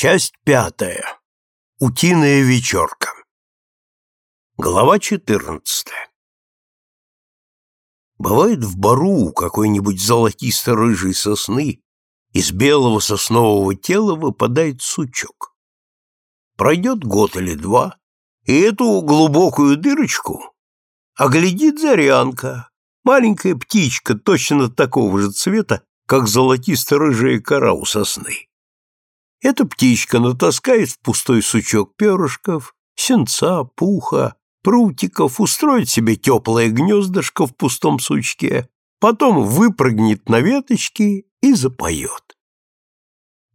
Часть пятая. Утиная вечерка. Глава четырнадцатая. Бывает в бару у какой-нибудь золотисто-рыжей сосны из белого соснового тела выпадает сучок. Пройдет год или два, и эту глубокую дырочку оглядит зарянка, маленькая птичка точно такого же цвета, как золотисто-рыжая кора у сосны. Эта птичка натаскает в пустой сучок перышков, сенца, пуха, прутиков, устроит себе теплое гнездышко в пустом сучке, потом выпрыгнет на веточки и запоет.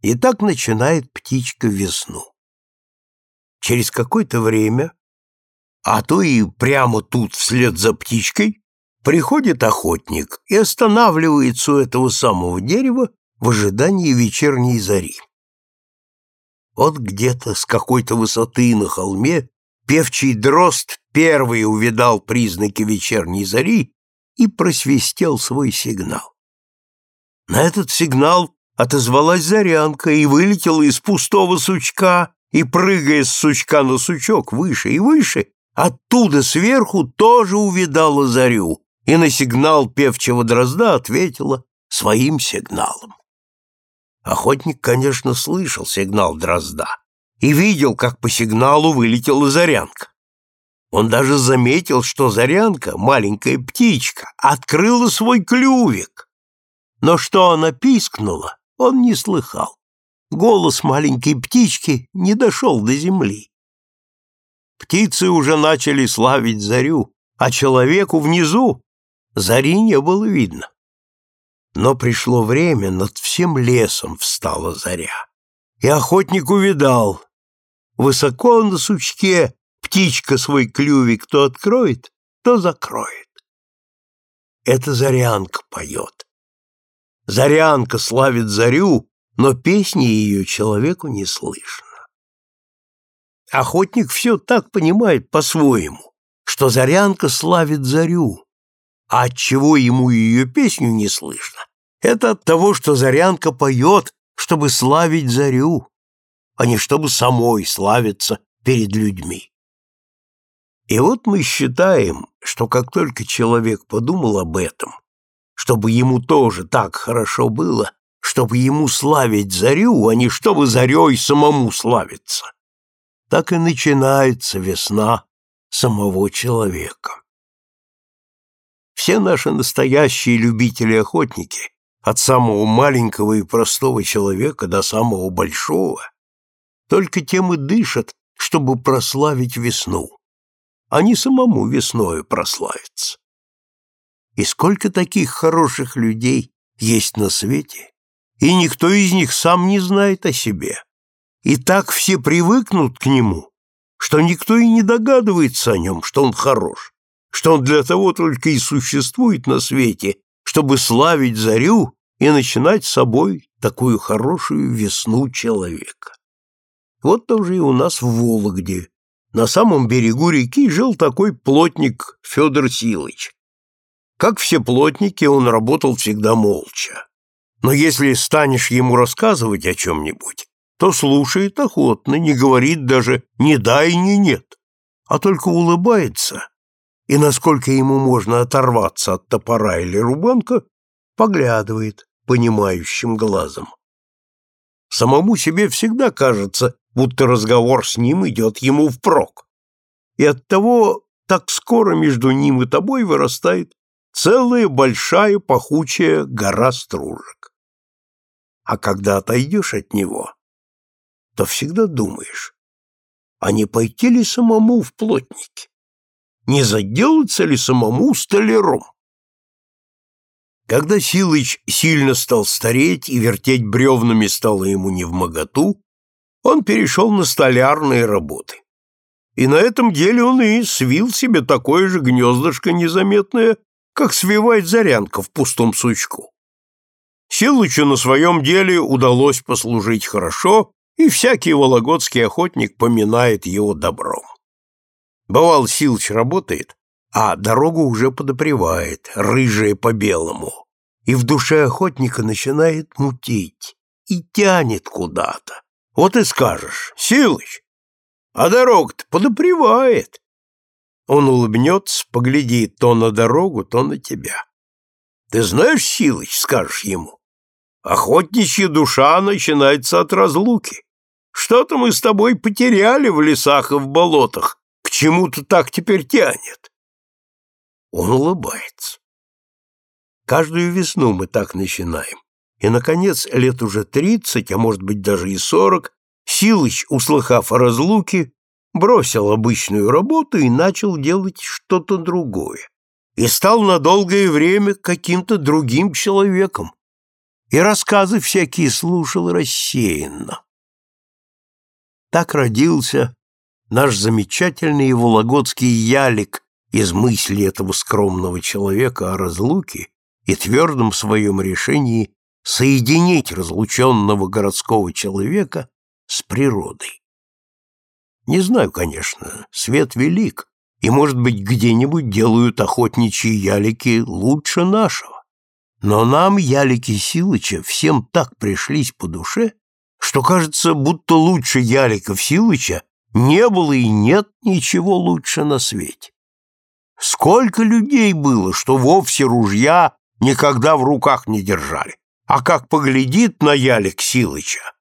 И так начинает птичка весну. Через какое-то время, а то и прямо тут вслед за птичкой, приходит охотник и останавливается у этого самого дерева в ожидании вечерней зари. Вот где-то с какой-то высоты на холме певчий дрозд первый увидал признаки вечерней зари и просвистел свой сигнал. На этот сигнал отозвалась зарянка и вылетела из пустого сучка, и, прыгая с сучка на сучок выше и выше, оттуда сверху тоже увидала зарю, и на сигнал певчего дрозда ответила своим сигналом. Охотник, конечно, слышал сигнал дрозда и видел, как по сигналу вылетела зарянка. Он даже заметил, что зарянка, маленькая птичка, открыла свой клювик. Но что она пискнула, он не слыхал. Голос маленькой птички не дошел до земли. Птицы уже начали славить зарю, а человеку внизу зари не было видно. Но пришло время, над всем лесом встала заря. И охотник увидал. Высоко на сучке птичка свой клювик то откроет, то закроет. Это зарянка поет. Зарянка славит зарю, но песни ее человеку не слышно. Охотник все так понимает по-своему, что зарянка славит зарю, а отчего ему ее песню не слышно? Это от того, что Зарянка поет, чтобы славить Зарю, а не чтобы самой славиться перед людьми. И вот мы считаем, что как только человек подумал об этом, чтобы ему тоже так хорошо было, чтобы ему славить Зарю, а не чтобы Зарей самому славиться, так и начинается весна самого человека. Все наши настоящие любители-охотники, от самого маленького и простого человека до самого большого, только тем и дышат, чтобы прославить весну, не самому весною прославиться. И сколько таких хороших людей есть на свете, и никто из них сам не знает о себе. И так все привыкнут к нему, что никто и не догадывается о нем, что он хорош что он для того только и существует на свете, чтобы славить зарю и начинать с собой такую хорошую весну человека. Вот тоже и у нас в Вологде. На самом берегу реки жил такой плотник Федор Силыч. Как все плотники, он работал всегда молча. Но если станешь ему рассказывать о чем-нибудь, то слушает охотно, не говорит даже «ни да» и «ни нет», а только улыбается и, насколько ему можно оторваться от топора или рубанка, поглядывает понимающим глазом. Самому себе всегда кажется, будто разговор с ним идет ему впрок. И оттого так скоро между ним и тобой вырастает целая большая пахучая гора стружек. А когда отойдешь от него, то всегда думаешь, а не пойти ли самому в плотники? Не заделаться ли самому столяром? Когда Силыч сильно стал стареть и вертеть бревнами стало ему невмоготу, он перешел на столярные работы. И на этом деле он и свил себе такое же гнездышко незаметное, как свивает зарянка в пустом сучку. Силычу на своем деле удалось послужить хорошо, и всякий вологодский охотник поминает его добром. Бывал, Силыч работает, а дорогу уже подопревает, рыжая по белому, и в душе охотника начинает мутить и тянет куда-то, Вот и скажешь, Силыч, а дорога-то подопревает. Он улыбнется, поглядит то на дорогу, то на тебя. Ты знаешь, Силыч, скажешь ему, охотничья душа начинается от разлуки. Что-то мы с тобой потеряли в лесах и в болотах, чему-то так теперь тянет. Он улыбается. Каждую весну мы так начинаем. И, наконец, лет уже тридцать, а может быть даже и сорок, Силыч, услыхав о разлуке, бросил обычную работу и начал делать что-то другое. И стал на долгое время каким-то другим человеком. И рассказы всякие слушал рассеянно. Так родился наш замечательный вологодский ялик из мысли этого скромного человека о разлуке и твердом своем решении соединить разлученного городского человека с природой. Не знаю, конечно, свет велик, и, может быть, где-нибудь делают охотничьи ялики лучше нашего. Но нам, ялики Силыча, всем так пришлись по душе, что кажется, будто лучше яликов Силыча не было и нет ничего лучше на свете. Сколько людей было, что вовсе ружья никогда в руках не держали, а как поглядит на ялик Силыча,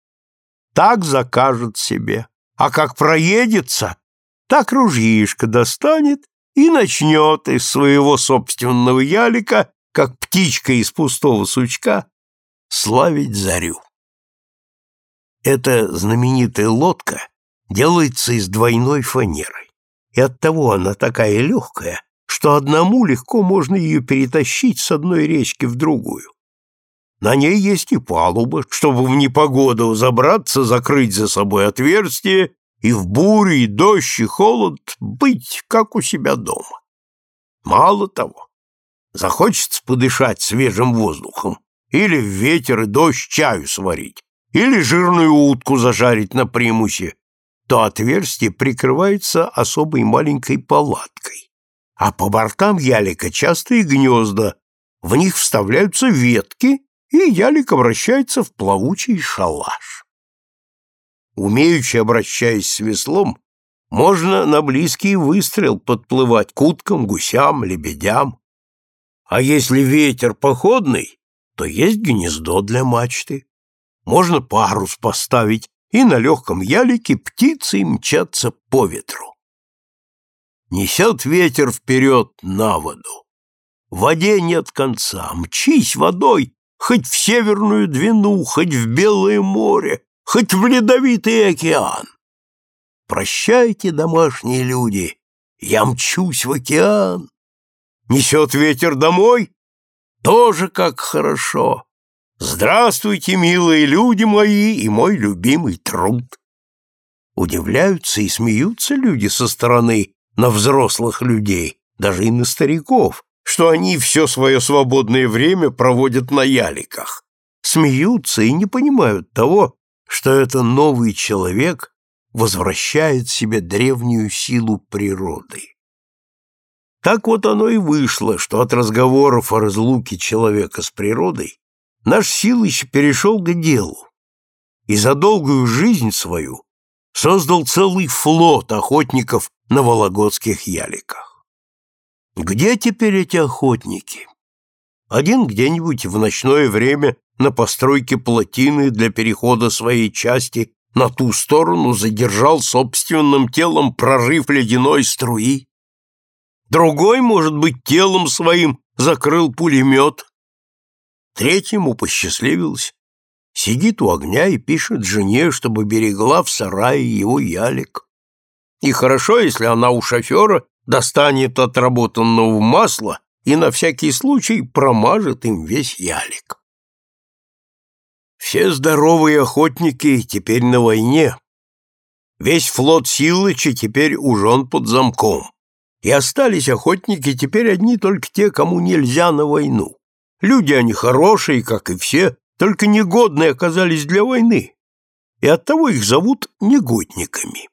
так закажет себе, а как проедется, так ружьишко достанет и начнет из своего собственного ялика, как птичка из пустого сучка, славить зарю. Эта знаменитая лодка делается из двойной фанеры, и оттого она такая легкая, что одному легко можно ее перетащить с одной речки в другую. На ней есть и палуба, чтобы в непогоду забраться, закрыть за собой отверстие и в бурю, и дождь, и холод быть, как у себя дома. Мало того, захочется подышать свежим воздухом, или в ветер и дождь чаю сварить, или жирную утку зажарить на примусе, то отверстие прикрывается особой маленькой палаткой. А по бортам ялика частые гнезда, в них вставляются ветки и ялик обращается в плавучий шалаш. Умеючи обращаясь с веслом, можно на близкий выстрел подплывать к уткам, гусям, лебедям. А если ветер походный, то есть гнездо для мачты. Можно парус поставить, и на легком ялике птицы мчатся по ветру. Несет ветер вперед на воду. В воде нет конца, мчись водой, хоть в Северную Двину, хоть в Белое море, хоть в Ледовитый океан. Прощайте, домашние люди, я мчусь в океан. Несет ветер домой? Тоже как хорошо. Здравствуйте, милые люди мои и мой любимый труд. Удивляются и смеются люди со стороны на взрослых людей, даже и на стариков, что они все свое свободное время проводят на яликах. Смеются и не понимают того, что это новый человек возвращает себе древнюю силу природы. Так вот оно и вышло, что от разговоров о разлуке человека с природой наш Силыч перешел к делу и за долгую жизнь свою создал целый флот охотников на вологодских яликах. Где теперь эти охотники? Один где-нибудь в ночное время на постройке плотины для перехода своей части на ту сторону задержал собственным телом прорыв ледяной струи. Другой, может быть, телом своим закрыл пулемет. Третьему посчастливилось. Сидит у огня и пишет жене, чтобы берегла в сарае его ялик. И хорошо, если она у шофера достанет отработанного масла и на всякий случай промажет им весь ялик. Все здоровые охотники теперь на войне. Весь флот Силыча теперь ужен под замком. И остались охотники теперь одни только те, кому нельзя на войну. Люди они хорошие, как и все, только негодные оказались для войны, и оттого их зовут негодниками.